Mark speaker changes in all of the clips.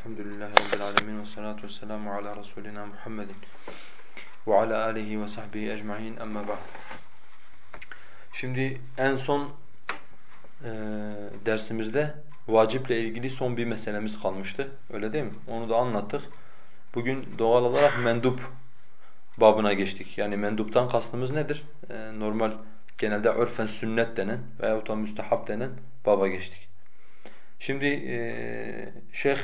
Speaker 1: Elhamdülillahi Rabbil alemin ve salatu vesselamu ala Resulina Muhammedin ve ala alihi ve sahbihi ecma'in amma ba'd. Şimdi en son e, dersimizde vaciple ilgili son bir meselemiz kalmıştı. Öyle değil mi? Onu da anlattık. Bugün doğal olarak mendup babına geçtik. Yani menduptan kastımız nedir? E, normal genelde örfen sünnet denen veyahut da müstehap denen baba geçtik. Şimdi e, şeyh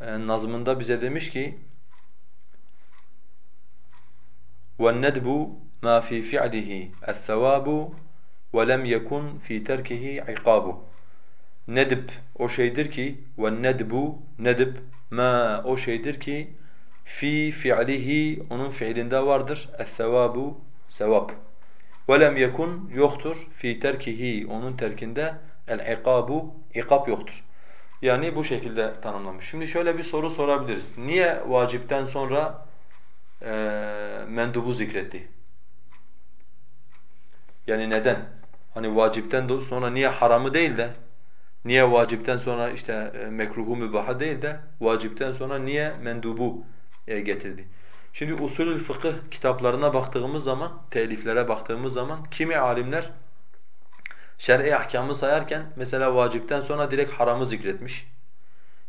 Speaker 1: nazmında bize demiş ki وَالنَّدْبُ مَا فِي فِعْلِهِ الثَّوَابُ وَلَمْ يَكُنْ فِي تَرْكِهِ عِقَابُ Nedb o şeydir ki وَالنَّدْبُ nedb ma o şeydir ki fi fi'lihi onun fiilinde vardır es-sevabu sevap. وَلَمْ yekun yoktur fi terkihi onun terkinde el-ikabu ikab yoktur. Yani bu şekilde tanımlamış. Şimdi şöyle bir soru sorabiliriz. Niye vacipten sonra e, mendubu zikretti? Yani neden? Hani vacipten sonra niye haramı değil de niye vacipten sonra işte e, mekruhu mübaha değil de vacipten sonra niye mendubu e, getirdi? Şimdi usulül fıkıh kitaplarına baktığımız zaman, teliflere baktığımız zaman kimi alimler şer'i ahkamı sayarken mesela vacipten sonra direkt haramı zikretmiş.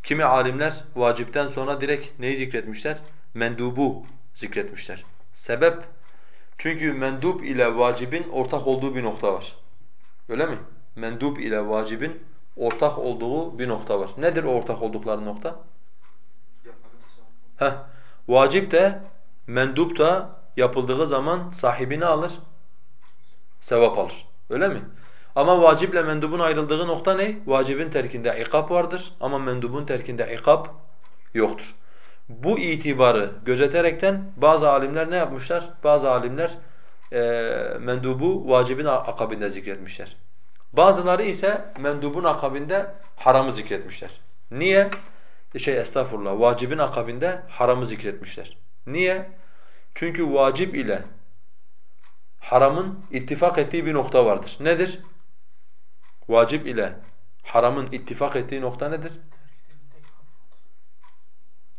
Speaker 1: Kimi alimler vacipten sonra direkt neyi zikretmişler? Mendubu zikretmişler. Sebep? Çünkü mendup ile vacibin ortak olduğu bir nokta var. Öyle mi? Mendup ile vacibin ortak olduğu bir nokta var. Nedir ortak oldukları nokta? Heh. Vacip de mendup da yapıldığı zaman sahibini alır, sevap alır. Öyle mi? Ama vaciple mendubun ayrıldığı nokta ne? Vacibin terkinde ikab vardır ama mendubun terkinde ikab yoktur. Bu itibarı gözeterekten bazı alimler ne yapmışlar? Bazı alimler e, mendubu vacibin akabinde zikretmişler. Bazıları ise mendubun akabinde haramı zikretmişler. Niye? Şey estağfurullah, vacibin akabinde haramı zikretmişler. Niye? Çünkü vacip ile haramın ittifak ettiği bir nokta vardır. Nedir? Vacip ile haramın ittifak ettiği nokta nedir?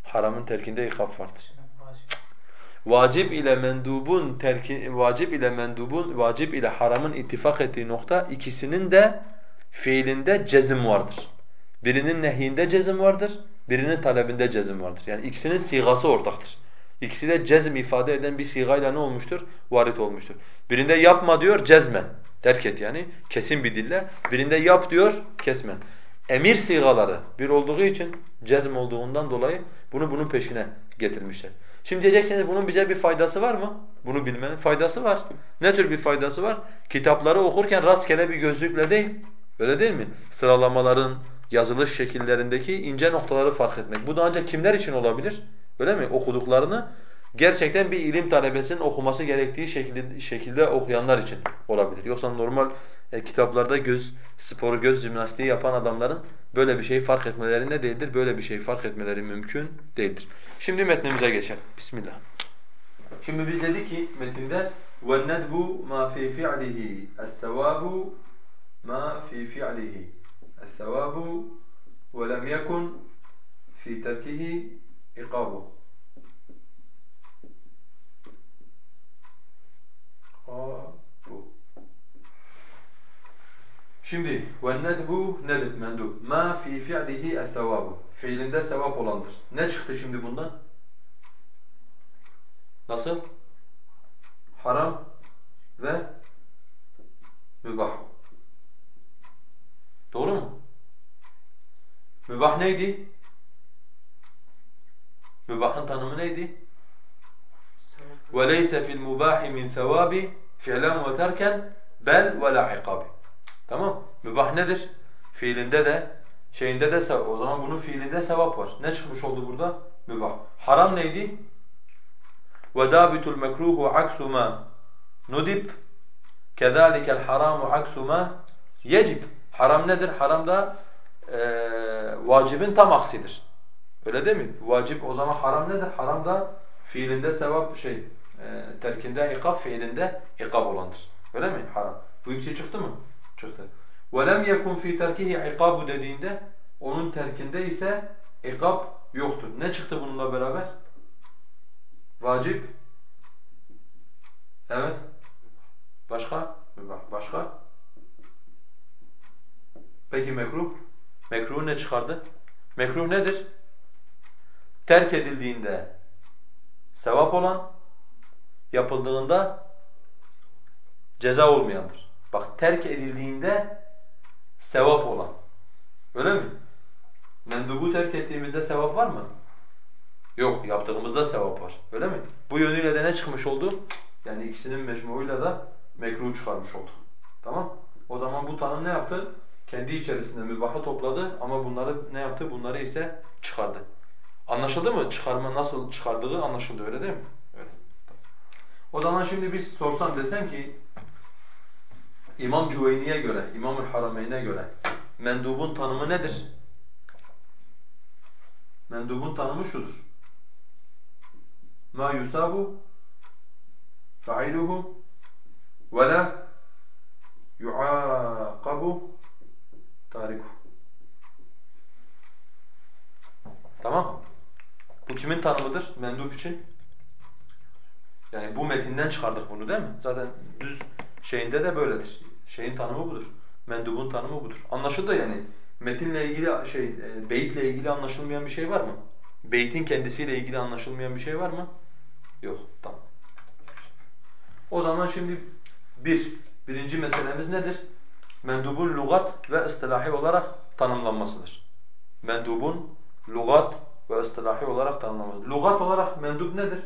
Speaker 1: Haramın terkinde ikaf vardır. Vacip ile mendubun terki vacip ile mendubun vacip ile haramın ittifak ettiği nokta ikisinin de fiilinde cezim vardır. Birinin nehyinde cezim vardır, birinin talebinde cezim vardır. Yani ikisinin sigası ortaktır. İkisi de cezm ifade eden bir sigayla ne olmuştur? Varit olmuştur. Birinde yapma diyor cezmen. Terk et yani kesin bir dille. Birinde yap diyor kesmen. Emir sigaları bir olduğu için cezm olduğundan dolayı bunu bunun peşine getirmişler. Şimdi diyeceksiniz bunun bize bir faydası var mı? Bunu bilmenin faydası var. Ne tür bir faydası var? Kitapları okurken rastgele bir gözlükle değil. Öyle değil mi? Sıralamaların, yazılış şekillerindeki ince noktaları fark etmek. Bu da ancak kimler için olabilir? Öyle mi? Okuduklarını gerçekten bir ilim talebesinin okuması gerektiği şekilde, şekilde okuyanlar için olabilir. Yoksa normal e, kitaplarda göz sporu, göz jimnastiği yapan adamların böyle bir şey fark etmeleri ne değildir? Böyle bir şey fark etmeleri mümkün değildir. Şimdi metnimize geçelim. Bismillah. Şimdi biz dedik ki metinde وَالنَّدْبُ مَا فِي فِعْلِهِ السَّوَابُ مَا فِي فِعْلِهِ الثَّوَابُ وَلَمْ يَكُنْ فِي تَرْكِهِ إِقَابُ Şimdi وَالنَّدْبُ nedb mendub ma fi fi'lihi es-sevabu fiilinde sevap olandır. Ne çıktı şimdi bundan? Nasıl? Haram ve mübah. Doğru mu? Mübah neydi? Mübahın tanımı neydi? وَلَيْسَ فِي الْمُبَاحِ مِنْ ثَوَابِ فِعْلًا وَتَرْكًا بَلْ وَلَا عِقَابِ Tamam. Mübah nedir? Fiilinde de, şeyinde de sevap. O zaman bunun fiilinde sevap var. Ne çıkmış oldu burada? Mübah. Haram neydi? وَدَابِتُ الْمَكْرُوهُ عَكْسُ مَا نُدِبْ كَذَٰلِكَ الْحَرَامُ عَكْسُ مَا يَجِبْ Haram nedir? Haram da e, vacibin tam aksidir. Öyle değil mi? Vacip o zaman haram nedir? Haram da fiilinde sevap şey, e, terkinde ikab, fiilinde ikab olandır. Öyle mi? Haram. Bu ikisi çıktı mı? Çıktı. وَلَمْ يَكُنْ فِي تَرْكِهِ عِقَابُ dediğinde onun terkinde ise ikab yoktur. Ne çıktı bununla beraber? Vacip. Evet. Başka? Başka? Peki mekruh? Mekruh ne çıkardı? Mekruh nedir? Terk edildiğinde sevap olan, yapıldığında ceza olmayandır. Bak terk edildiğinde sevap olan. Öyle mi? Mendubu terk ettiğimizde sevap var mı? Yok, yaptığımızda sevap var. Öyle mi? Bu yönüyle de ne çıkmış oldu? Yani ikisinin mecmuuyla da mekruh çıkarmış olduk. Tamam? O zaman bu tanım ne yaptı? Kendi içerisinde mübahı topladı ama bunları ne yaptı? Bunları ise çıkardı. Anlaşıldı mı? Çıkarma nasıl çıkardığı anlaşıldı öyle değil mi? O zaman şimdi biz sorsam desem ki İmam Cüveyni'ye göre, İmam-ı Harameyn'e göre mendubun tanımı nedir? Mendubun tanımı şudur. Yusabu fa'iluhu ve la yu'aqabu tariku. Tamam. Bu kimin tanımıdır mendup için? Yani bu metinden çıkardık bunu değil mi? Zaten düz şeyinde de böyledir. Şeyin tanımı budur. Mendubun tanımı budur. Anlaşıldı yani. Metinle ilgili şey, e, beyitle ilgili anlaşılmayan bir şey var mı? Beytin kendisiyle ilgili anlaşılmayan bir şey var mı? Yok. Tamam. O zaman şimdi bir, birinci meselemiz nedir? Mendubun lugat ve istilahi olarak tanımlanmasıdır. Mendubun lugat ve istilahi olarak tanımlanması. Lugat olarak mendub nedir?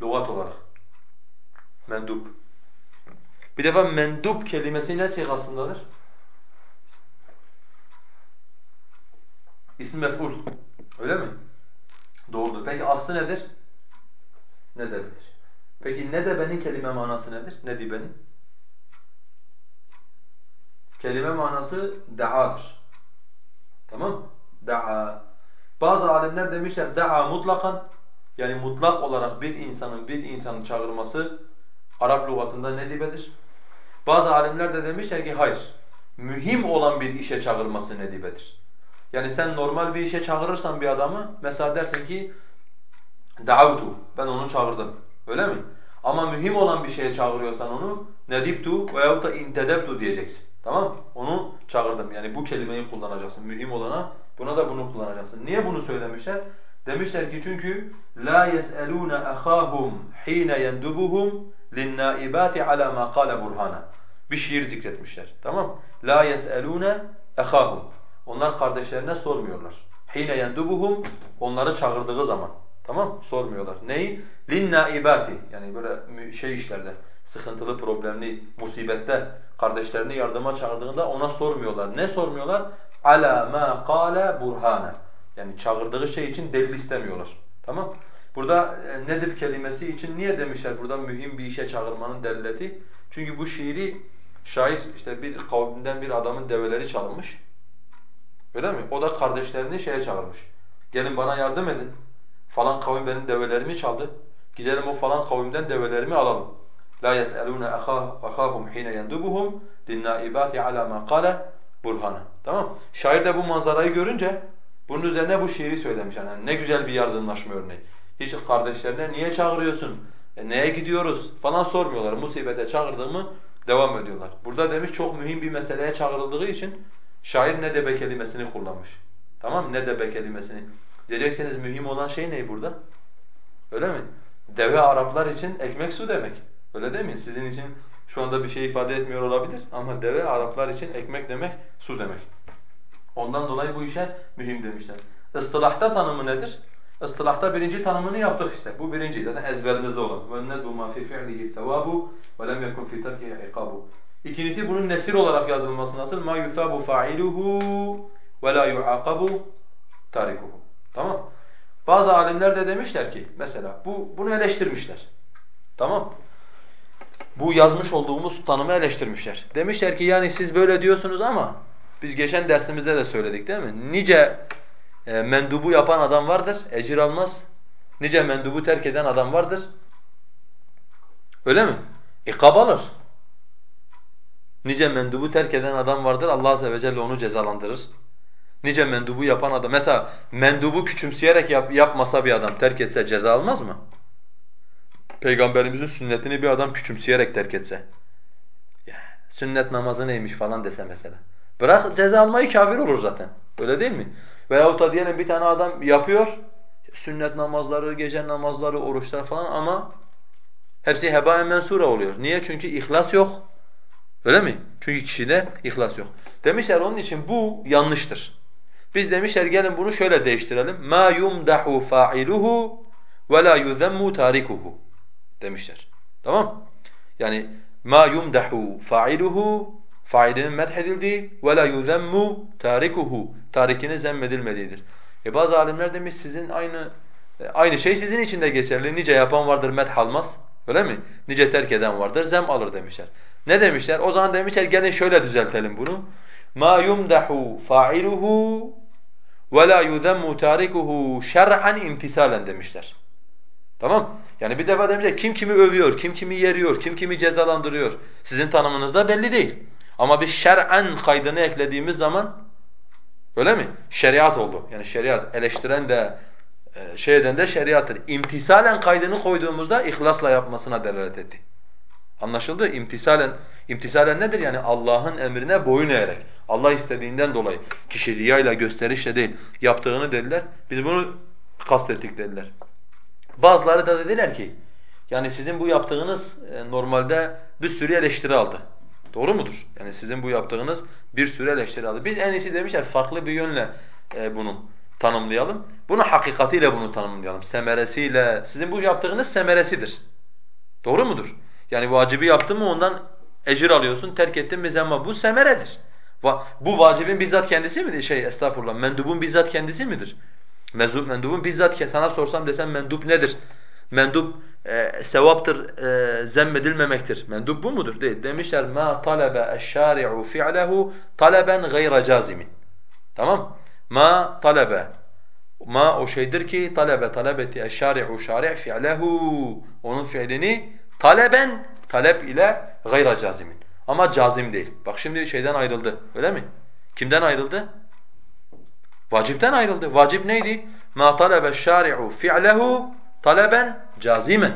Speaker 1: Lugat olarak. Mendub. Bir defa mendub kelimesi ne sigasındadır? İsim mef'ul. Öyle mi? Doğrudur. Peki aslı nedir? Nedebedir. Peki nedebenin kelime manası nedir? Nedibenin? Kelime manası da'adır. Tamam? Da'a. Bazı alimler demişler da'a mutlakan yani mutlak olarak bir insanın bir insanı çağırması Arap lügatında nedibedir. Bazı alimler de demişler ki hayır. Mühim olan bir işe çağırması nedibedir. Yani sen normal bir işe çağırırsan bir adamı mesela dersin ki da'avtu ben onu çağırdım. Öyle mi? Ama mühim olan bir şeye çağırıyorsan onu nediptu veyahut da intedebtu diyeceksin. Tamam Onu çağırdım. Yani bu kelimeyi kullanacaksın. Mühim olana buna da bunu kullanacaksın. Niye bunu söylemişler? Demişler ki çünkü la yes'elûne ahâhum hîne yendubuhum linnâibâti alâ mâ kâle burhana. Bir şiir zikretmişler. Tamam La yes'elûne ahâhum. Onlar kardeşlerine sormuyorlar. Hîne yendubuhum onları çağırdığı zaman. Tamam Sormuyorlar. Neyi? Linnâibâti. Yani böyle şey işlerde, sıkıntılı, problemli, musibette kardeşlerini yardıma çağırdığında ona sormuyorlar. Ne sormuyorlar? Ala ma qala burhana. Yani çağırdığı şey için delil istemiyorlar. Tamam? Burada e, nedir kelimesi için niye demişler burada mühim bir işe çağırmanın delileti? Çünkü bu şiiri şair işte bir kavminden bir adamın develeri çalınmış. Öyle mi? O da kardeşlerini şeye çağırmış. Gelin bana yardım edin. Falan kavim benim develerimi çaldı. Gidelim o falan kavimden develerimi alalım. La yes'elûne ahâhum hîne yendubuhum linnâibâti alâ mâ qâle burhana. Tamam Şair de bu manzarayı görünce bunun üzerine bu şiiri söylemiş. Yani ne güzel bir yardımlaşma örneği. Hiç kardeşlerine niye çağırıyorsun, e, neye gidiyoruz falan sormuyorlar. Musibete çağırdığımı devam ediyorlar. Burada demiş çok mühim bir meseleye çağrıldığı için şair ne debe kelimesini kullanmış. Tamam Ne debe kelimesini. Diyeceksiniz mühim olan şey ne burada? Öyle mi? Deve Araplar için ekmek su demek. Öyle değil mi? Sizin için şu anda bir şey ifade etmiyor olabilir ama deve Araplar için ekmek demek, su demek. Ondan dolayı bu işe mühim demişler. Istılahta tanımı nedir? Istılahta birinci tanımını yaptık işte. Bu birinci zaten ezberinizde olan. وَالنَّدُ مَا فِي فِعْلِهِ ثَوَابُ وَلَمْ يَكُنْ فِي تَرْكِهِ عِقَابُ İkincisi bunun nesir olarak yazılması nasıl? مَا يُثَابُ فَاعِلُهُ وَلَا يُعَاقَبُ تَارِكُهُ Tamam Bazı alimler de demişler ki mesela bu bunu eleştirmişler. Tamam bu yazmış olduğumuz tanımı eleştirmişler. Demişler ki yani siz böyle diyorsunuz ama biz geçen dersimizde de söyledik değil mi? Nice e, mendubu yapan adam vardır, ecir almaz. Nice mendubu terk eden adam vardır. Öyle mi? İkab alır. Nice mendubu terk eden adam vardır, Allah Azze ve Celle onu cezalandırır. Nice mendubu yapan adam. Mesela mendubu küçümseyerek yap, yapmasa bir adam terk etse ceza almaz mı? Peygamberimizin sünnetini bir adam küçümseyerek terk etse. Sünnet namazı neymiş falan dese mesela. Bırak ceza almayı kafir olur zaten. Öyle değil mi? Veyahut da diyelim bir tane adam yapıyor, sünnet namazları, gece namazları, oruçlar falan ama hepsi hebaen mensura oluyor. Niye? Çünkü ihlas yok. Öyle mi? Çünkü kişide ihlas yok. Demişler onun için bu yanlıştır. Biz demişler gelin bunu şöyle değiştirelim. Ma yumdahu fa'iluhu ve la yuzammu tarikuhu demişler. Tamam? Yani ma yumdahu fa'iluhu failinin methedildiği ve la yuzammu tarikuhu tarikinin zemmedilmediğidir. E bazı alimler demiş sizin aynı e, aynı şey sizin için de geçerli. Nice yapan vardır meth almaz. Öyle mi? Nice terk eden vardır zem alır demişler. Ne demişler? O zaman demişler gelin şöyle düzeltelim bunu. Ma yumdahu fa'iluhu ve la yuzammu tarikuhu şer'an imtisalen demişler. Tamam? Yani bir defa demişler kim kimi övüyor, kim kimi yeriyor, kim kimi cezalandırıyor. Sizin tanımınızda belli değil. Ama bir şer'en kaydını eklediğimiz zaman öyle mi? Şeriat oldu. Yani şeriat eleştiren de e, şey eden de şeriattır. İmtisalen kaydını koyduğumuzda ihlasla yapmasına delalet etti. Anlaşıldı? İmtisalen, imtisalen nedir? Yani Allah'ın emrine boyun eğerek. Allah istediğinden dolayı. Kişi riyayla gösterişle değil. Yaptığını dediler. Biz bunu kastettik dediler. Bazıları da dediler ki, yani sizin bu yaptığınız e, normalde bir sürü eleştiri aldı. Doğru mudur? Yani sizin bu yaptığınız bir sürü eleştiri aldı. Biz en iyisi demişler farklı bir yönle e, bunu tanımlayalım. Bunu hakikatiyle bunu tanımlayalım. Semeresiyle. Sizin bu yaptığınız semeresidir. Doğru mudur? Yani vacibi yaptın mı ondan ecir alıyorsun, terk ettin mi zemma. Bu semeredir. Bu vacibin bizzat kendisi midir? Şey estağfurullah, mendubun bizzat kendisi midir? Mezub, mendubun bizzat sana sorsam desem mendup nedir? Mendup e, sevaptır, e, zemmedilmemektir. Mendup bu mudur? Değil. Demişler ma talebe eşşari'u fi'lehu taleben gayra cazimin. Tamam? Ma talebe ma o şeydir ki talebe talebeti eşşari'u şari' fi'lehu onun fiilini taleben talep ile gayra cazimin. Ama cazim değil. Bak şimdi şeyden ayrıldı. Öyle mi? Kimden ayrıldı? Vacipten ayrıldı. Vacip neydi? Ma talebe şari'u fi'lehu taleben cazimen.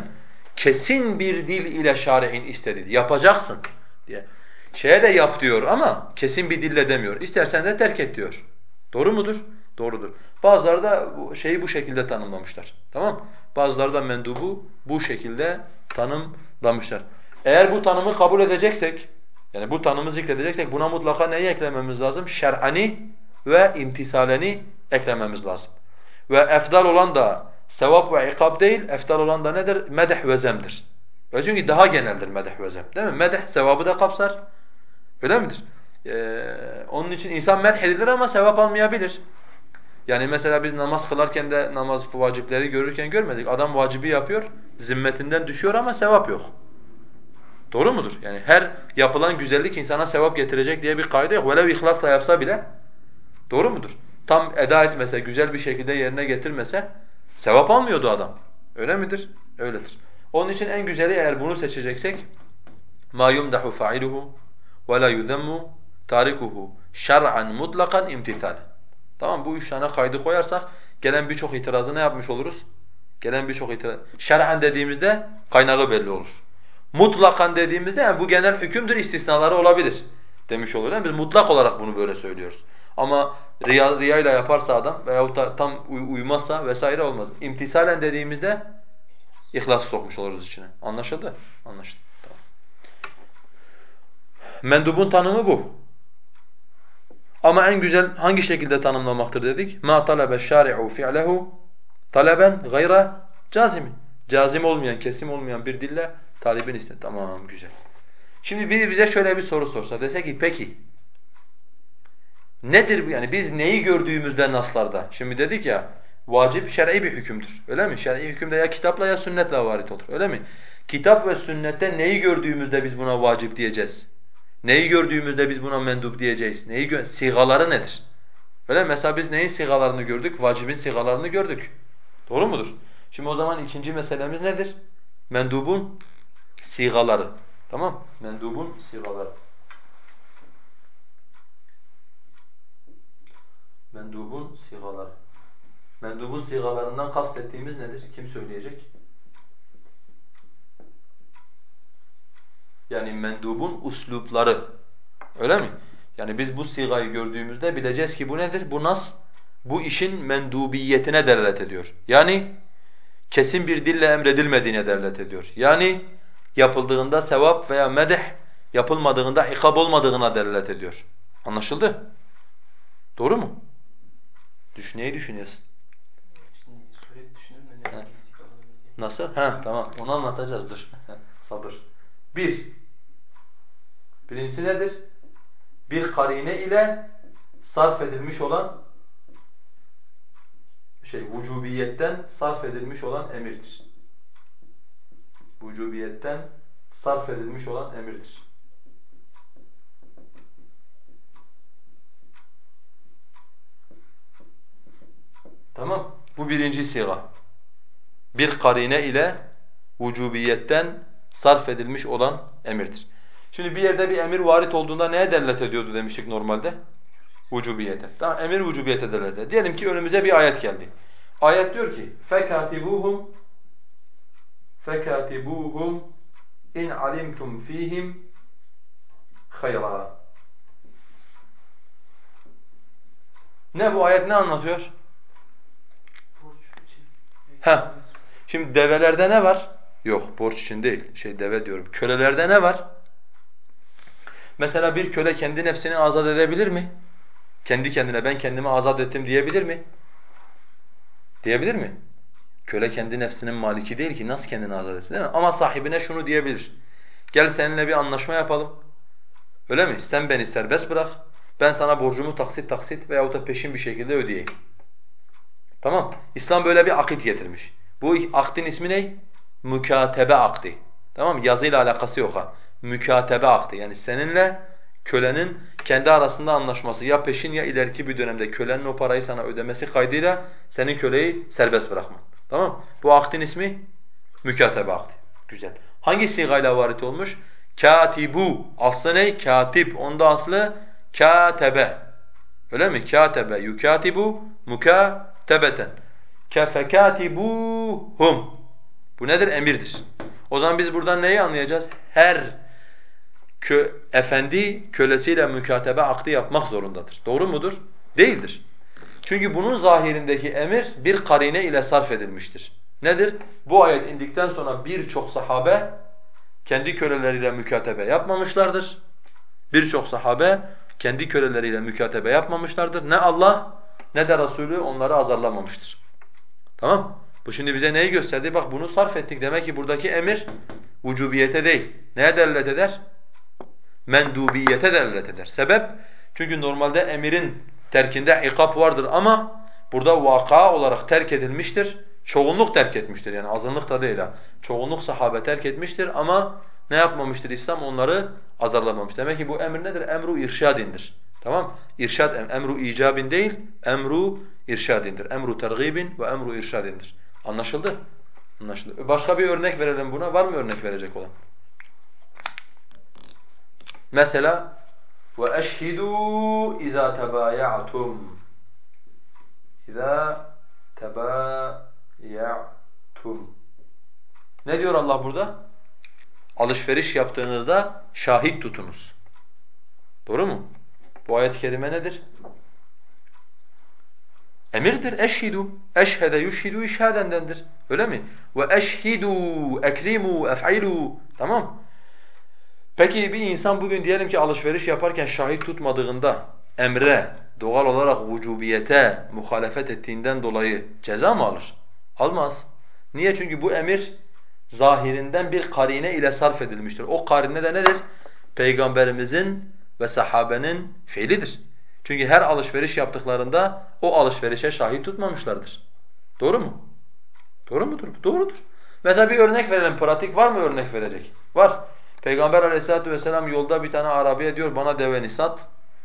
Speaker 1: Kesin bir dil ile şari'in istedi. Yapacaksın diye. Şeye de yap diyor ama kesin bir dille demiyor. İstersen de terk et diyor. Doğru mudur? Doğrudur. Bazıları da şeyi bu şekilde tanımlamışlar. Tamam? Bazıları da mendubu bu şekilde tanımlamışlar. Eğer bu tanımı kabul edeceksek, yani bu tanımı zikredeceksek buna mutlaka neyi eklememiz lazım? Şer'ani ve imtisaleni eklememiz lazım. Ve efdal olan da sevap ve ikab değil, efdal olan da nedir? Medeh ve zemdir. Ve çünkü daha geneldir medeh ve zem. Değil mi? Medeh sevabı da kapsar. Öyle midir? Ee, onun için insan medh edilir ama sevap almayabilir. Yani mesela biz namaz kılarken de namaz vacipleri görürken görmedik. Adam vacibi yapıyor, zimmetinden düşüyor ama sevap yok. Doğru mudur? Yani her yapılan güzellik insana sevap getirecek diye bir kaide yok. Velev ihlasla yapsa bile Doğru mudur? Tam eda etmese, güzel bir şekilde yerine getirmese Sevap almıyordu adam. Öyle midir? Öyledir. Onun için en güzeli eğer bunu seçeceksek ma yumdahu fa'iluhu ve la yuzammu tarikuhu şer'an mutlakan imtisalen. Tamam bu üç tane kaydı koyarsak gelen birçok itirazı ne yapmış oluruz? Gelen birçok itiraz. Şer'an dediğimizde kaynağı belli olur. Mutlakan dediğimizde yani bu genel hükümdür istisnaları olabilir demiş oluyor. Biz mutlak olarak bunu böyle söylüyoruz. Ama riya, riya ile yaparsa adam veyahut da tam uy uymazsa vesaire olmaz. İmtisalen dediğimizde ihlas sokmuş oluruz içine. Anlaşıldı? Anlaşıldı. Tamam. Mendubun tanımı bu. Ama en güzel hangi şekilde tanımlamaktır dedik? Ma talebe şari'u fi'lehu taleben gayra cazim. Cazim olmayan, kesim olmayan bir dille talibin istedi. Tamam güzel. Şimdi biri bize şöyle bir soru sorsa dese ki peki Nedir bu yani biz neyi gördüğümüzde naslarda? Şimdi dedik ya vacip şer'i bir hükümdür. Öyle mi? Şer'i hükümde ya kitapla ya sünnetle varit olur. Öyle mi? Kitap ve sünnette neyi gördüğümüzde biz buna vacip diyeceğiz? Neyi gördüğümüzde biz buna mendup diyeceğiz? Neyi gö sigaları nedir? Öyle mi? Mesela biz neyin sigalarını gördük? Vacibin sigalarını gördük. Doğru mudur? Şimdi o zaman ikinci meselemiz nedir? Mendubun sigaları. Tamam? Mendubun sigaları. Sigaları. Mendubun sigalarından kastettiğimiz nedir? Kim söyleyecek? Yani mendubun uslupları. Öyle mi? Yani biz bu sigayı gördüğümüzde bileceğiz ki bu nedir? Bu nas bu işin mendubiyetine delalet ediyor. Yani kesin bir dille emredilmediğine delalet ediyor. Yani yapıldığında sevap veya medih, yapılmadığında ikab olmadığına delalet ediyor. Anlaşıldı? Doğru mu? Düş, neyi düşünüyorsun? Nasıl? Ha tamam. Onu anlatacağız. Dur. Sabır. Bir. Birincisi nedir? Bir karine ile sarf edilmiş olan şey vücubiyetten sarf edilmiş olan emirdir. Vücubiyetten sarf edilmiş olan emirdir. Tamam? Bu birinci siga. Bir karine ile vücubiyetten sarf edilmiş olan emirdir. Şimdi bir yerde bir emir varit olduğunda neye delalet ediyordu demiştik normalde? Vücubiyete. Tamam, emir vücubiyete delalet ediyor. Diyelim ki önümüze bir ayet geldi. Ayet diyor ki: "Fekatibuhum fekatibuhum in alimtum fihim hayra." Ne bu ayet ne anlatıyor? Ha. Şimdi develerde ne var? Yok borç için değil. Şey deve diyorum. Kölelerde ne var? Mesela bir köle kendi nefsini azat edebilir mi? Kendi kendine ben kendimi azat ettim diyebilir mi? Diyebilir mi? Köle kendi nefsinin maliki değil ki nasıl kendini azat etsin değil mi? Ama sahibine şunu diyebilir. Gel seninle bir anlaşma yapalım. Öyle mi? Sen beni serbest bırak. Ben sana borcumu taksit taksit veyahut da peşin bir şekilde ödeyeyim. Tamam. İslam böyle bir akit getirmiş. Bu akdin ismi ne? Mükatebe akdi. Tamam Yazıyla alakası yok ha. Mükatebe akdi. Yani seninle kölenin kendi arasında anlaşması ya peşin ya ileriki bir dönemde kölenin o parayı sana ödemesi kaydıyla senin köleyi serbest bırakman. Tamam Bu akdin ismi mükatebe akdi. Güzel. Hangi sigayla varit olmuş? Katibu. Aslı ne? Katip. Onda aslı katebe. Öyle mi? Katebe, yukatibu, mukatebeten. Kefekatibuhum. Bu nedir? Emirdir. O zaman biz buradan neyi anlayacağız? Her kö efendi kölesiyle mükatebe akdi yapmak zorundadır. Doğru mudur? Değildir. Çünkü bunun zahirindeki emir bir karine ile sarf edilmiştir. Nedir? Bu ayet indikten sonra birçok sahabe kendi köleleriyle mükatebe yapmamışlardır. Birçok sahabe kendi köleleriyle mükatebe yapmamışlardır. Ne Allah ne de Resulü onları azarlamamıştır. Tamam? Bu şimdi bize neyi gösterdi? Bak bunu sarf ettik. Demek ki buradaki emir vücubiyete değil. Neye delalet eder? Mendubiyete delalet eder. Sebep? Çünkü normalde emirin terkinde ikap vardır ama burada vaka olarak terk edilmiştir. Çoğunluk terk etmiştir yani azınlık da değil ha. Çoğunluk sahabe terk etmiştir ama ne yapmamıştır İslam? Onları azarlamamış. Demek ki bu emir nedir? Emru irşadindir. Tamam? İrşad emru icabin değil, emru irşadindir. Emru tergibin ve emru irşadindir. Anlaşıldı? Anlaşıldı. Başka bir örnek verelim buna. Var mı örnek verecek olan? Mesela ve eşhidu iza tebayatum. İza tebayatum. Ne diyor Allah burada? Alışveriş yaptığınızda şahit tutunuz. Doğru mu? Bu ayet-i kerime nedir? Emirdir. Eşhidu. Eşhede yuşhidu işhadendendir. Öyle mi? Ve eşhidu, ekrimu, ef'ilu. Tamam. Peki bir insan bugün diyelim ki alışveriş yaparken şahit tutmadığında emre, doğal olarak vücubiyete muhalefet ettiğinden dolayı ceza mı alır? Almaz. Niye? Çünkü bu emir zahirinden bir karine ile sarf edilmiştir. O karine de nedir? Peygamberimizin ve sahabenin fiilidir. Çünkü her alışveriş yaptıklarında o alışverişe şahit tutmamışlardır. Doğru mu? Doğru mudur? Doğrudur. Mesela bir örnek verelim. Pratik var mı örnek verecek? Var. Peygamber aleyhissalatu vesselam yolda bir tane Arabiye diyor bana deveni sat.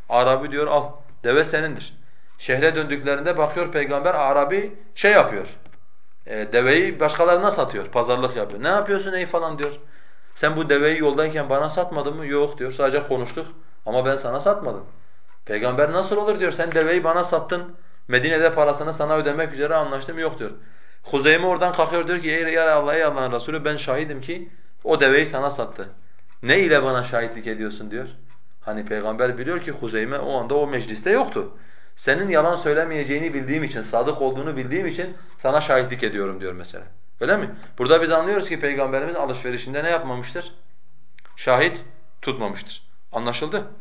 Speaker 1: Arabi diyor al. Deve senindir. Şehre döndüklerinde bakıyor peygamber Arabi şey yapıyor. E, deveyi başkalarına satıyor. Pazarlık yapıyor. Ne yapıyorsun ey falan diyor. Sen bu deveyi yoldayken bana satmadın mı? Yok diyor. Sadece konuştuk ama ben sana satmadım. Peygamber nasıl olur diyor. Sen deveyi bana sattın. Medine'de parasını sana ödemek üzere anlaştım yok diyor. Huzeyme oradan kalkıyor diyor ki ey ya Allah ey Allah'ın Resulü ben şahidim ki o deveyi sana sattı. Ne ile bana şahitlik ediyorsun diyor. Hani peygamber biliyor ki Huzeyme o anda o mecliste yoktu. Senin yalan söylemeyeceğini bildiğim için, sadık olduğunu bildiğim için sana şahitlik ediyorum diyor mesela. Öyle mi? Burada biz anlıyoruz ki peygamberimiz alışverişinde ne yapmamıştır? Şahit tutmamıştır. Anlaşıldı?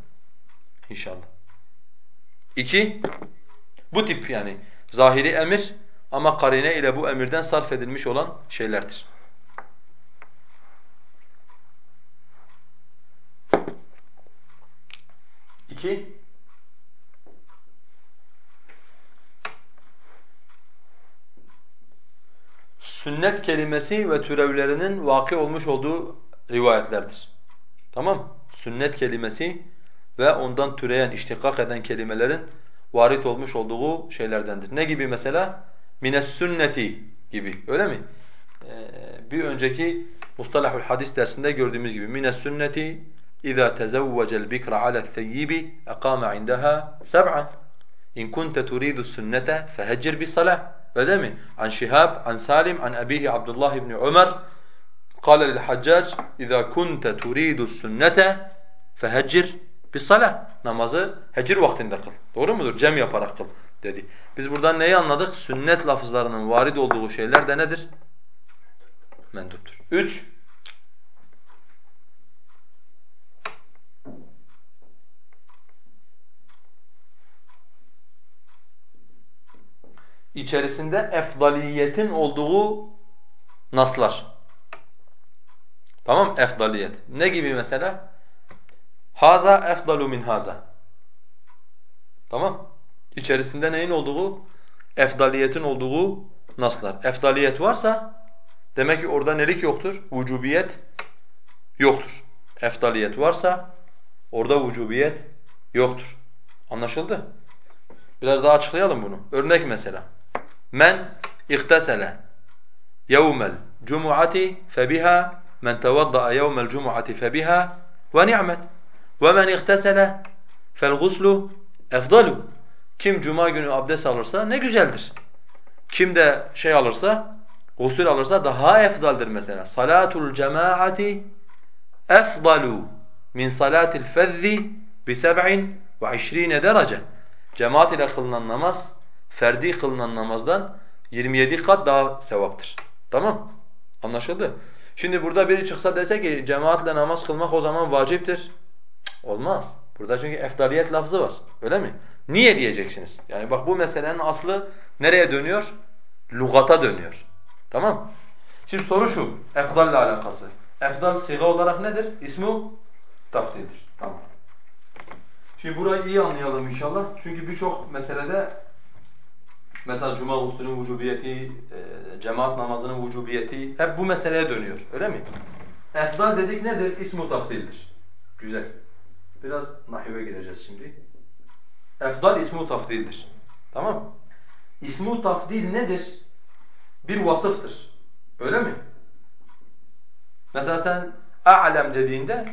Speaker 1: İnşallah. İki, bu tip yani zahiri emir ama karine ile bu emirden sarf edilmiş olan şeylerdir. İki, sünnet kelimesi ve türevlerinin vaki olmuş olduğu rivayetlerdir. Tamam? Sünnet kelimesi ve ondan türeyen, iştikak eden kelimelerin varit olmuş olduğu şeylerdendir. Ne gibi mesela? Mines sünneti gibi. Öyle mi? Ee, bir önceki mustalahul hadis dersinde gördüğümüz gibi mines sünneti اِذَا تَزَوَّجَ الْبِكْرَ عَلَى الثَّيِّبِ اَقَامَ عِنْدَهَا سَبْعًا اِنْ كُنْتَ تُرِيدُ السُنَّةَ فَهَجِّرْ بِالصَّلَاةِ Öyle mi? An Şihab, an Salim, an abihi Abdullah ibn Ömer قال للحجاج اِذَا كُنْتَ تُرِيدُ السُنَّةَ فَهَجِّرْ بِالصَّلَاةِ Namazı hecir vaktinde kıl. Doğru mudur? Cem yaparak kıl dedi. Biz buradan neyi anladık? Sünnet lafızlarının varid olduğu şeyler de nedir? Menduptur. Üç, içerisinde efdaliyetin olduğu naslar. Tamam efdaliyet. Ne gibi mesela? Haza efdalu min haza. Tamam? İçerisinde neyin olduğu? Efdaliyetin olduğu naslar. Efdaliyet varsa demek ki orada nelik yoktur? Vücubiyet yoktur. Efdaliyet varsa orada vücubiyet yoktur. Anlaşıldı? Biraz daha açıklayalım bunu. Örnek mesela. Men ihtesele yevmel cumu'ati febiha men tevadda'a yevmel cumu'ati febiha ve ni'met. Ve men ihtesele fel guslu efdalu. Kim cuma günü abdest alırsa ne güzeldir. Kim de şey alırsa, gusül alırsa daha efdaldir mesela. Salatul cemaati efdalu min salatil fezzi bi seb'in ve işrine derece. Cemaat ile kılınan namaz ferdi kılınan namazdan 27 kat daha sevaptır. Tamam? Anlaşıldı? Şimdi burada biri çıksa dese ki cemaatle namaz kılmak o zaman vaciptir. Olmaz. Burada çünkü efdaliyet lafzı var. Öyle mi? Niye diyeceksiniz? Yani bak bu meselenin aslı nereye dönüyor? Lugata dönüyor. Tamam? Şimdi soru şu. Efdalle alakası. Efdal siga olarak nedir? İsmu taftildir. Tamam. Şimdi burayı iyi anlayalım inşallah. Çünkü birçok meselede mesela cuma usulünün vücubiyeti, e, cemaat namazının vücubiyeti hep bu meseleye dönüyor. Öyle mi? Efdal dedik nedir? İsmu tafdildir. Güzel. Biraz nahive gireceğiz şimdi. Efdal ismu tafdildir. Tamam İsmu tafdil nedir? Bir vasıftır. Öyle mi? Mesela sen a'lem dediğinde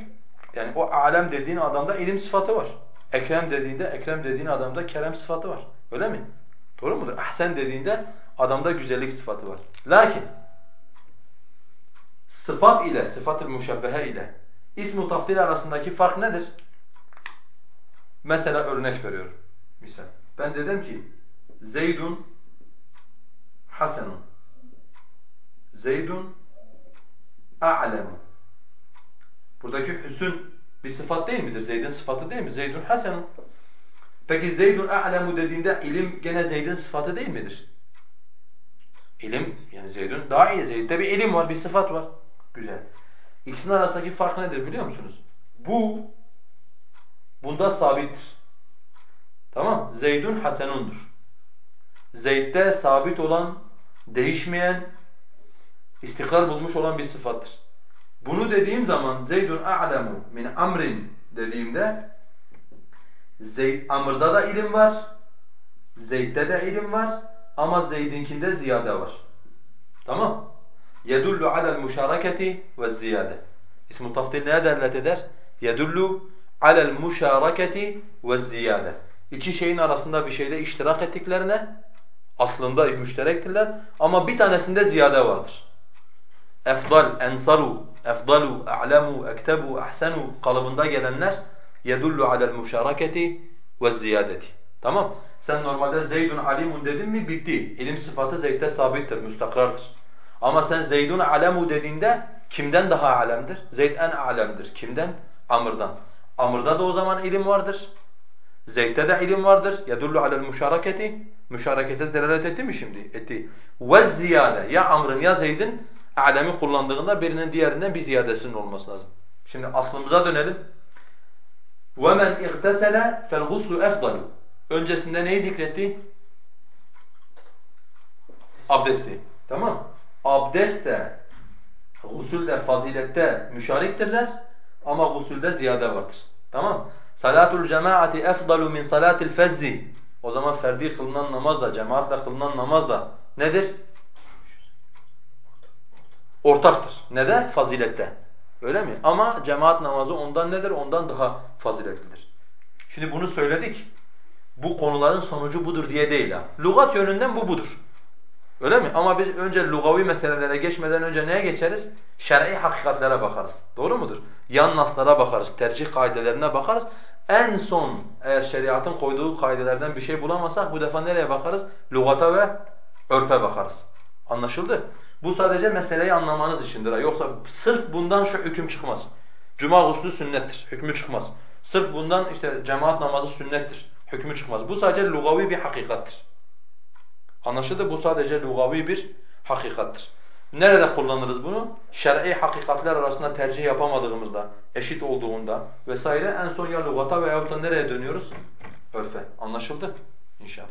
Speaker 1: yani o alem dediğin adamda ilim sıfatı var. Ekrem dediğinde, Ekrem dediğin adamda kerem sıfatı var. Öyle mi? Doğru mudur? Ahsen dediğinde adamda güzellik sıfatı var. Lakin sıfat ile, sıfat-ı müşebbehe ile ism-i tafdil arasındaki fark nedir? Mesela örnek veriyorum. Misal. Ben dedim ki Zeydun Hasanun. Zeydun a'lemu. Buradaki hüsün bir sıfat değil midir? Zeyd'in sıfatı değil mi? Zeydun hasenun. Peki Zeydun a'lemu dediğinde ilim gene Zeyd'in sıfatı değil midir? İlim yani Zeydun daha iyi. Zeyd'de bir ilim var, bir sıfat var. Güzel. İkisinin arasındaki fark nedir biliyor musunuz? Bu bunda sabittir. Tamam? Zeydun hasenundur. Zeyd'de sabit olan, değişmeyen, istikrar bulmuş olan bir sıfattır. Bunu dediğim zaman Zeydun a'lemu min amrin dediğimde Zeyd amrda da ilim var. Zeyd'de de ilim var ama Zeyd'inkinde ziyade var. Tamam? Alel müşareketi ve ziyade. İsmu taftil neye delalet eder? Alel müşareketi ve ziyade. İki şeyin arasında bir şeyde iştirak ettiklerine aslında müşterektirler ama bir tanesinde ziyade vardır. Efdal, ensaru, efdalu, a'lemu, ektebu, ahsenu kalıbında gelenler alel müşaraketi ve ziyadeti. Tamam? Sen normalde Zeydun alimun dedin mi bitti. İlim sıfatı Zeyd'de sabittir, müstakrardır. Ama sen Zeydun alemu dediğinde kimden daha alemdir? Zeyd en alemdir. Kimden? Amr'dan. Amr'da da o zaman ilim vardır. Zeyd'de de ilim vardır. Yedullu alel müşaraketi. Müşarakete delalet etti mi şimdi? Etti. Ziyade. Ya Amr'ın ya Zeyd'in alemi kullandığında birinin diğerinden bir ziyadesinin olması lazım. Şimdi aslımıza dönelim. وَمَنْ اِغْتَسَلَ فَالْغُسْلُ اَفْضَلُ Öncesinde neyi zikretti? Abdesti. Tamam Abdest de, gusül de fazilette müşariktirler ama gusülde ziyade vardır. Tamam Salatul cemaati efdalu min salatil fezzi. O zaman ferdi kılınan namaz da, cemaatle kılınan namaz da nedir? Ortaktır. Nede? Fazilette. Öyle mi? Ama cemaat namazı ondan nedir? Ondan daha faziletlidir. Şimdi bunu söyledik. Bu konuların sonucu budur diye değil ha. Lugat yönünden bu budur. Öyle mi? Ama biz önce lugavi meselelere geçmeden önce neye geçeriz? Şer'i hakikatlere bakarız. Doğru mudur? Yan naslara bakarız, tercih kaidelerine bakarız. En son eğer şeriatın koyduğu kaidelerden bir şey bulamazsak bu defa nereye bakarız? Lugata ve örfe bakarız. Anlaşıldı? Bu sadece meseleyi anlamanız içindir. Yoksa sırf bundan şu hüküm çıkmaz. Cuma guslu sünnettir, hükmü çıkmaz. Sırf bundan işte cemaat namazı sünnettir, hükmü çıkmaz. Bu sadece lugavi bir hakikattir. Anlaşıldı? Bu sadece lugavi bir hakikattir. Nerede kullanırız bunu? Şer'i hakikatler arasında tercih yapamadığımızda, eşit olduğunda vesaire en son ya lugata veyahut da nereye dönüyoruz? Örfe. Anlaşıldı? İnşallah.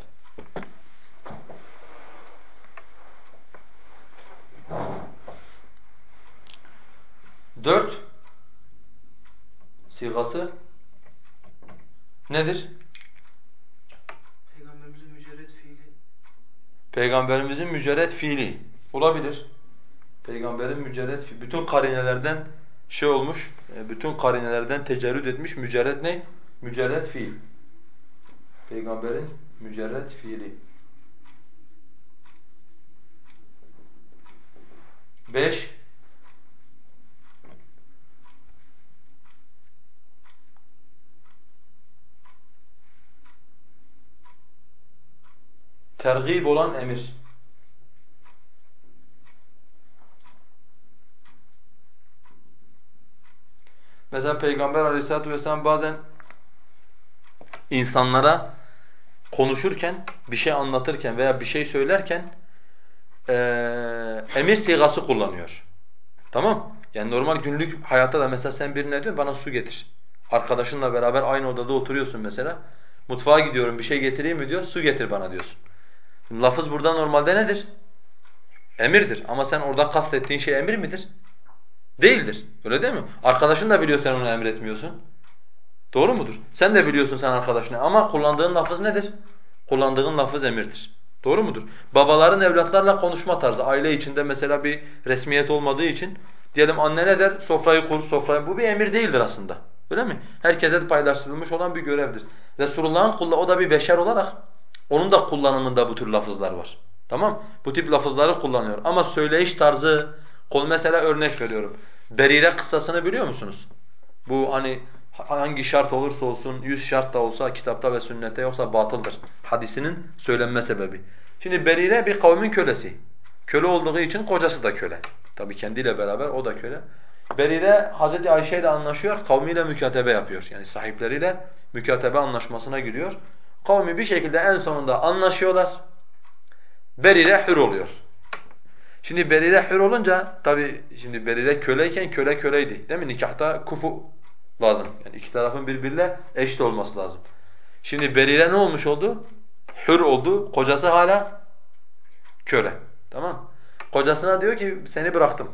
Speaker 1: Dört sigası nedir?
Speaker 2: Peygamberimizin mücerret fiili.
Speaker 1: Peygamberimizin mücerret fiili. Olabilir. Peygamberin mücerret fiili. Bütün karinelerden şey olmuş, e, bütün karinelerden tecerrüt etmiş mücerret ne? Mücerret fiil. Peygamberin mücerret fiili. Beş, tergib olan emir. Mesela Peygamber aleyhissalatu vesselam bazen insanlara konuşurken, bir şey anlatırken veya bir şey söylerken ee, emir sigası kullanıyor. Tamam? Yani normal günlük hayatta da mesela sen birine diyorsun bana su getir. Arkadaşınla beraber aynı odada oturuyorsun mesela. Mutfağa gidiyorum bir şey getireyim mi diyor, su getir bana diyorsun. Lafız burada normalde nedir? Emirdir. Ama sen orada kastettiğin şey emir midir? Değildir. Öyle değil mi? Arkadaşın da biliyor sen onu emretmiyorsun. Doğru mudur? Sen de biliyorsun sen arkadaşını ama kullandığın lafız nedir? Kullandığın lafız emirdir. Doğru mudur? Babaların evlatlarla konuşma tarzı. Aile içinde mesela bir resmiyet olmadığı için diyelim anne ne der? Sofrayı kur, sofrayı. Bu bir emir değildir aslında. Öyle mi? Herkese paylaştırılmış olan bir görevdir. Resulullah'ın o da bir beşer olarak onun da kullanımında bu tür lafızlar var. Tamam? Bu tip lafızları kullanıyor. Ama söyleyiş tarzı, kol mesela örnek veriyorum. Berire kıssasını biliyor musunuz? Bu hani hangi şart olursa olsun, yüz şart da olsa kitapta ve sünnette yoksa batıldır. Hadisinin söylenme sebebi. Şimdi Berire bir kavmin kölesi. Köle olduğu için kocası da köle. Tabi kendiyle beraber o da köle. Berire Hazreti Ayşe ile anlaşıyor, kavmiyle mükatebe yapıyor. Yani sahipleriyle mükatebe anlaşmasına giriyor. Kavmi bir şekilde en sonunda anlaşıyorlar. Berire hür oluyor. Şimdi Berire hür olunca tabi şimdi Berire köleyken köle köleydi. Değil mi? Nikahta kufu lazım. Yani iki tarafın birbiriyle eşit olması lazım. Şimdi Berire ne olmuş oldu? Hür oldu. Kocası hala köle. Tamam Kocasına diyor ki seni bıraktım.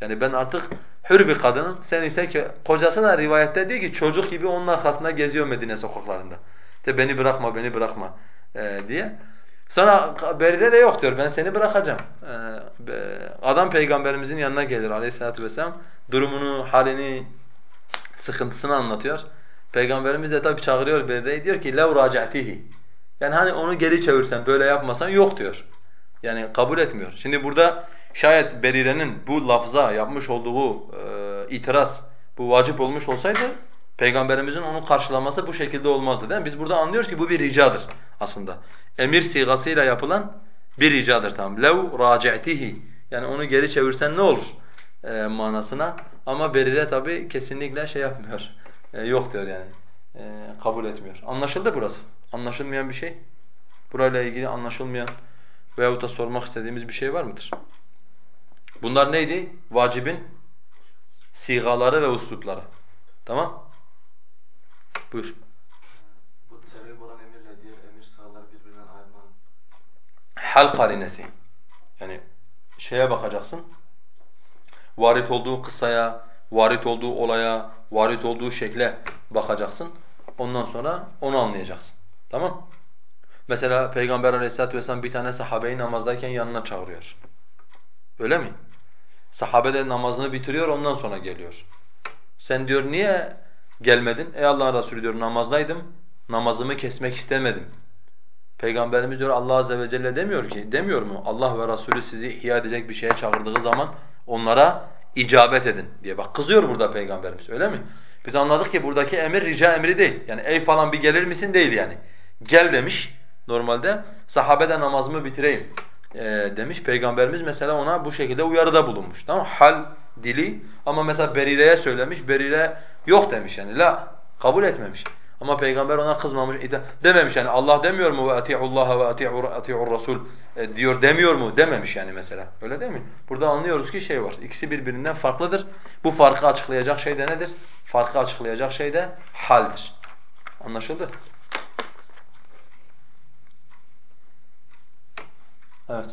Speaker 1: Yani ben artık hür bir kadınım. Sen ise ki kocası da rivayette diyor ki çocuk gibi onun arkasında geziyor Medine sokaklarında. İşte beni bırakma, beni bırakma e, diye. Sonra Berire de yok diyor, ben seni bırakacağım. Ee, adam peygamberimizin yanına gelir aleyhissalatu vesselam. Durumunu, halini, sıkıntısını anlatıyor. Peygamberimiz de tabi çağırıyor Berire'yi diyor ki lev raca'tihi. Yani hani onu geri çevirsen böyle yapmasan yok diyor. Yani kabul etmiyor. Şimdi burada şayet Berire'nin bu lafza yapmış olduğu e, itiraz bu vacip olmuş olsaydı Peygamberimizin onu karşılaması bu şekilde olmazdı değil mi? Biz burada anlıyoruz ki bu bir ricadır aslında. Emir sigasıyla yapılan bir ricadır tamam. Lev raci'tihi. Yani onu geri çevirsen ne olur? E, manasına. Ama Berire tabi kesinlikle şey yapmıyor. E, yok diyor yani. E, kabul etmiyor. Anlaşıldı burası. Anlaşılmayan bir şey. Burayla ilgili anlaşılmayan veyahut da sormak istediğimiz bir şey var mıdır? Bunlar neydi? Vacibin sigaları ve uslupları. Tamam? Buyur.
Speaker 2: Bu sebep olan emirle diğer emir sağlar birbirinden ayrılan.
Speaker 1: Hal karinesi. Yani şeye bakacaksın. Varit olduğu kıssaya, varit olduğu olaya, varit olduğu şekle bakacaksın. Ondan sonra onu anlayacaksın. Tamam? Mesela Peygamber Aleyhisselatü vesselam bir tane sahabeyi namazdayken yanına çağırıyor. Öyle mi? Sahabe de namazını bitiriyor ondan sonra geliyor. Sen diyor niye gelmedin? Ey Allah'ın Resulü diyor namazdaydım. Namazımı kesmek istemedim. Peygamberimiz diyor Allah azze ve celle demiyor ki, demiyor mu? Allah ve Resulü sizi ihya edecek bir şeye çağırdığı zaman onlara icabet edin diye. Bak kızıyor burada Peygamberimiz öyle mi? Biz anladık ki buradaki emir rica emri değil. Yani ey falan bir gelir misin değil yani. Gel demiş normalde. Sahabe de namazımı bitireyim e, demiş. Peygamberimiz mesela ona bu şekilde uyarıda bulunmuş. Tamam Hal dili ama mesela Berire'ye söylemiş. Berire yok demiş yani. La kabul etmemiş. Ama peygamber ona kızmamış, dememiş yani Allah demiyor mu ve ati'ullaha ve ati'ur rasul e, diyor demiyor mu dememiş yani mesela. Öyle değil mi? Burada anlıyoruz ki şey var. İkisi birbirinden farklıdır. Bu farkı açıklayacak şey de nedir? Farkı açıklayacak şey de haldir. Anlaşıldı? Evet.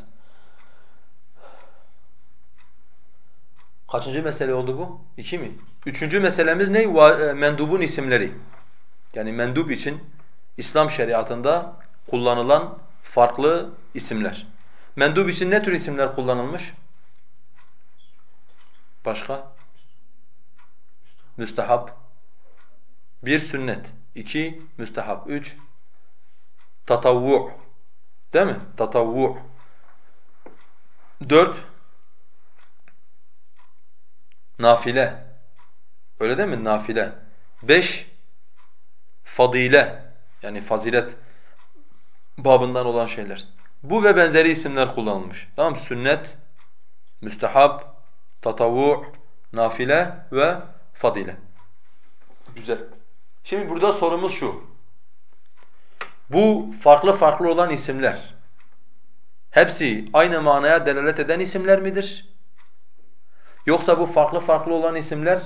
Speaker 1: Kaçıncı mesele oldu bu? İki mi? Üçüncü meselemiz ne? E, mendubun isimleri. Yani mendup için İslam şeriatında kullanılan farklı isimler. Mendup için ne tür isimler kullanılmış? Başka? Müstehap. Bir sünnet. iki müstehap. Üç tatavvu. Değil mi? Tatavvu. Dört nafile. Öyle değil mi? Nafile. Beş fadile yani fazilet babından olan şeyler. Bu ve benzeri isimler kullanılmış. Tamam Sünnet, müstehab, tatavu, nafile ve fadile. Güzel. Şimdi burada sorumuz şu. Bu farklı farklı olan isimler hepsi aynı manaya delalet eden isimler midir? Yoksa bu farklı farklı olan isimler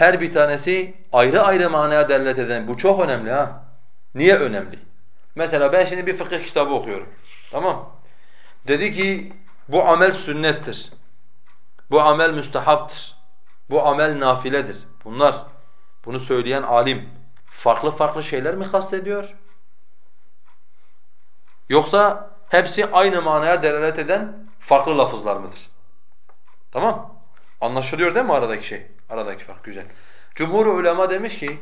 Speaker 1: her bir tanesi ayrı ayrı manaya delalet eden. Bu çok önemli ha. Niye önemli? Mesela ben şimdi bir fıkıh kitabı okuyorum. Tamam? Dedi ki bu amel sünnettir. Bu amel müstehaptır. Bu amel nafiledir. Bunlar bunu söyleyen alim farklı farklı şeyler mi kastediyor? Yoksa hepsi aynı manaya delalet eden farklı lafızlar mıdır? Tamam? Anlaşılıyor değil mi aradaki şey? Aradaki fark güzel. Cumhur ulema demiş ki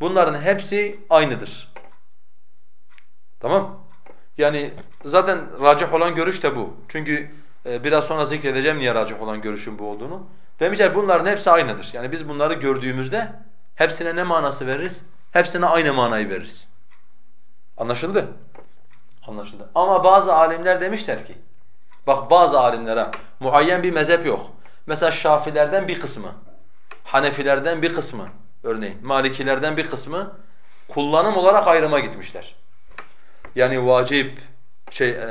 Speaker 1: bunların hepsi aynıdır. Tamam? Yani zaten racih olan görüş de bu. Çünkü e, biraz sonra zikredeceğim niye racih olan görüşün bu olduğunu. Demişler bunların hepsi aynıdır. Yani biz bunları gördüğümüzde hepsine ne manası veririz? Hepsine aynı manayı veririz. Anlaşıldı? Anlaşıldı. Ama bazı alimler demişler ki bak bazı alimlere muayyen bir mezhep yok. Mesela Şafilerden bir kısmı, Hanefilerden bir kısmı örneğin, Malikilerden bir kısmı kullanım olarak ayrıma gitmişler. Yani vacip, şey, e,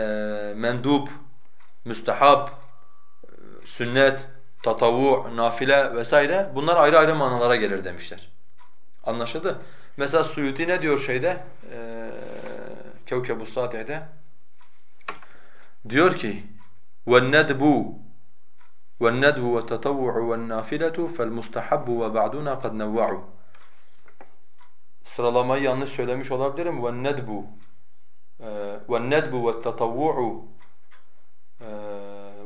Speaker 1: mendup, müstehab, sünnet, tatavu, nafile vesaire bunlar ayrı ayrı manalara gelir demişler. Anlaşıldı? Mesela Suyuti ne diyor şeyde? E, Kevkebus Satih'de diyor ki وَالنَّدْبُ وَالنَّدْبُ وَالتَّطَوُّعُ وَالنَّافِلَةُ فَالْمُسْتَحَبُّ وَبَعْدُنَا قَدْ نَوَّعُ Sıralamayı yanlış söylemiş olabilirim. وَالنَّدْبُ وَالنَّدْبُ وَالتَّطَوُّعُ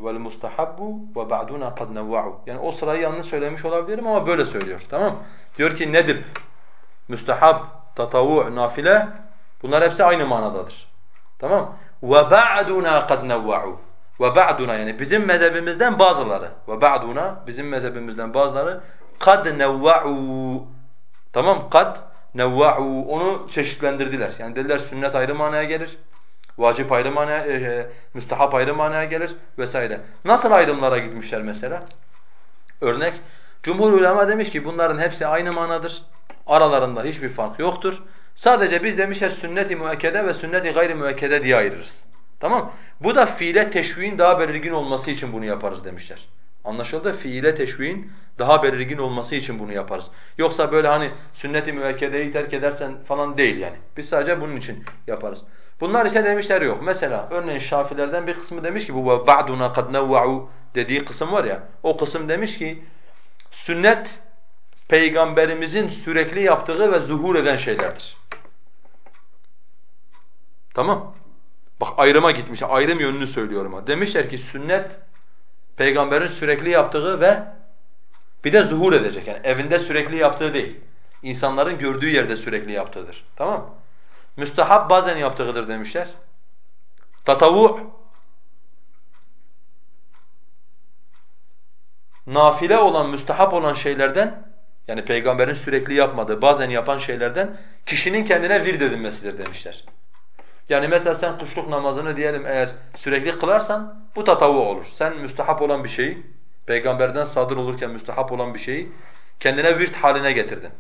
Speaker 1: vel mustahabbu ve ba'duna kad nevva'u. Yani o sırayı yanlış söylemiş olabilirim ama böyle söylüyor. Tamam? Diyor ki nedip, müstehab, tatavu, nafile bunlar hepsi aynı manadadır. Tamam? Ve ba'duna kad nevva'u. ve ba'duna yani bizim mezhebimizden bazıları. Ve ba'duna bizim mezhebimizden bazıları kad nevva'u. Tamam? Kad nevva'u. Onu çeşitlendirdiler. Yani dediler sünnet ayrı manaya gelir. Vacip ayrı manaya, e, e, müstehap ayrı manaya gelir vesaire. Nasıl ayrımlara gitmişler mesela? Örnek, Cumhur ulema demiş ki bunların hepsi aynı manadır. Aralarında hiçbir fark yoktur. Sadece biz demişler sünnet-i müekkede ve sünnet-i gayri müekkede diye ayırırız. Tamam Bu da fiile teşviğin daha belirgin olması için bunu yaparız demişler. Anlaşıldı? Fiile teşviğin daha belirgin olması için bunu yaparız. Yoksa böyle hani sünnet-i müekkedeyi terk edersen falan değil yani. Biz sadece bunun için yaparız. Bunlar ise demişler yok. Mesela örneğin Şafilerden bir kısmı demiş ki bu ba'duna kad nevva'u dediği kısım var ya. O kısım demiş ki sünnet peygamberimizin sürekli yaptığı ve zuhur eden şeylerdir. Tamam? Bak ayrıma gitmiş. Ayrım yönünü söylüyorum. Ha. Demişler ki sünnet peygamberin sürekli yaptığı ve bir de zuhur edecek. Yani evinde sürekli yaptığı değil. İnsanların gördüğü yerde sürekli yaptığıdır. Tamam Müstehab bazen yaptığıdır demişler. Tatavu nafile olan, müstehap olan şeylerden yani peygamberin sürekli yapmadığı, bazen yapan şeylerden kişinin kendine vird edinmesidir demişler. Yani mesela sen kuşluk namazını diyelim eğer sürekli kılarsan bu tatavu olur. Sen müstehap olan bir şeyi, peygamberden sadır olurken müstehap olan bir şeyi kendine virt haline getirdin.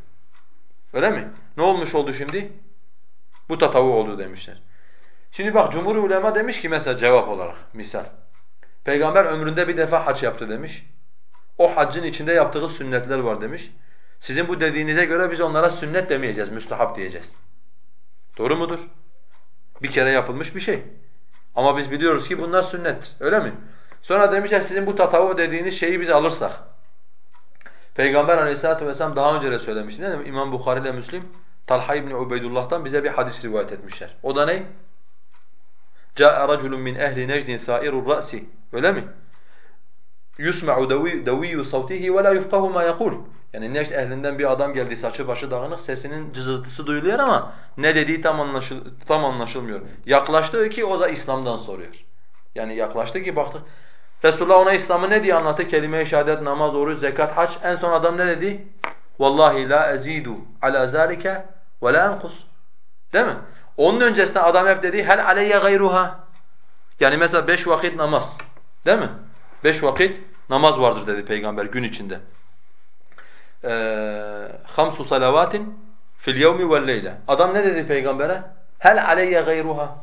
Speaker 1: Öyle mi? Ne olmuş oldu şimdi? Bu tatavu oldu demişler. Şimdi bak cumhur ulema demiş ki mesela cevap olarak misal. Peygamber ömründe bir defa hac yaptı demiş. O haccın içinde yaptığı sünnetler var demiş. Sizin bu dediğinize göre biz onlara sünnet demeyeceğiz, müstahap diyeceğiz. Doğru mudur? Bir kere yapılmış bir şey. Ama biz biliyoruz ki bunlar sünnettir. Öyle mi? Sonra demişler sizin bu tatavu dediğiniz şeyi biz alırsak. Peygamber aleyhissalatu vesselam daha önce de söylemişti. Ne demek? İmam Bukhari ile Müslim Talha ibn Ubeydullah'tan bize bir hadis rivayet etmişler. O da ne? Câ'e raculun min ehli necdin thâirur ra'si. Öyle mi? Yusma'u daviyyu savtihi ve la yufkahu ma yakul. Yani Neşt ehlinden bir adam geldi saçı başı dağınık sesinin cızıltısı duyuluyor ama ne dediği tam, anlaşıl tam anlaşılmıyor. Yaklaştı ki o da İslam'dan soruyor. Yani yaklaştı ki baktı. Resulullah ona İslam'ı ne diye anlattı? Kelime-i şehadet, namaz, oruç, zekat, hac. En son adam ne dedi? Vallahi la ezidu ala zalike ve la enkus. Değil mi? Onun öncesinde adam hep dedi hel aleyye gayruha. Yani mesela beş vakit namaz. Değil mi? Beş vakit namaz vardır dedi peygamber gün içinde. Ee, hamsu salavatin fil yevmi vel. Adam ne dedi peygambere? Hel aleyye gayruha.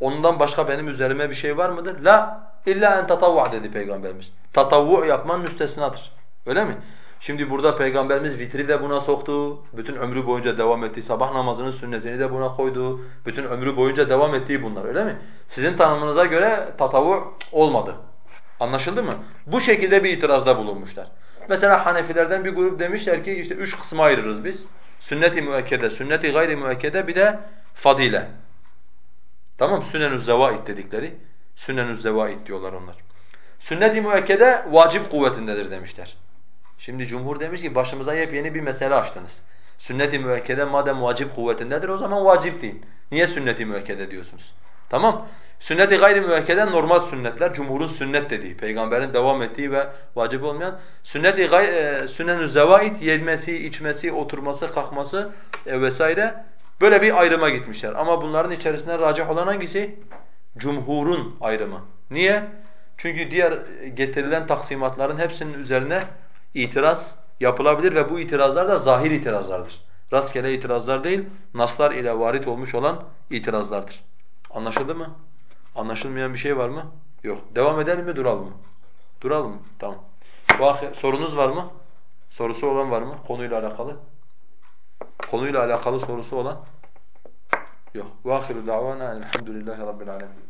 Speaker 1: Ondan başka benim üzerime bir şey var mıdır? La illa en tatavva dedi peygamberimiz. Tatavvu yapman müstesnadır. Öyle mi? Şimdi burada Peygamberimiz vitri de buna soktu, bütün ömrü boyunca devam ettiği, sabah namazının sünnetini de buna koydu, bütün ömrü boyunca devam ettiği bunlar öyle mi? Sizin tanımınıza göre tatavu olmadı. Anlaşıldı mı? Bu şekilde bir itirazda bulunmuşlar. Mesela Hanefilerden bir grup demişler ki işte üç kısma ayırırız biz. Sünnet-i müekkede, sünnet-i gayri müekkede bir de fadile. Tamam Sünnenüz zevaid dedikleri. Sünnenüz zevaid diyorlar onlar. Sünnet-i müekkede vacip kuvvetindedir demişler. Şimdi cumhur demiş ki başımıza yepyeni bir mesele açtınız. Sünnet-i müekkede madem vacip kuvvetindedir o zaman vacip değil. Niye sünnet-i müekkede diyorsunuz? Tamam. Sünnet-i gayri müekkede normal sünnetler, cumhurun sünnet dediği, peygamberin devam ettiği ve vacip olmayan. Sünnet-i e, sünnen-ü zevaid, yemesi, içmesi, oturması, kalkması e, vesaire böyle bir ayrıma gitmişler. Ama bunların içerisinde racih olan hangisi? Cumhurun ayrımı. Niye? Çünkü diğer getirilen taksimatların hepsinin üzerine itiraz yapılabilir ve bu itirazlar da zahir itirazlardır. Rastgele itirazlar değil, naslar ile varit olmuş olan itirazlardır. Anlaşıldı mı? Anlaşılmayan bir şey var mı? Yok. Devam edelim mi, duralım mı? Duralım mı? Tamam. Sorunuz var mı? Sorusu olan var mı konuyla alakalı? Konuyla alakalı sorusu olan? Yok. وآخر دعوانا الحمد لله رب العالمين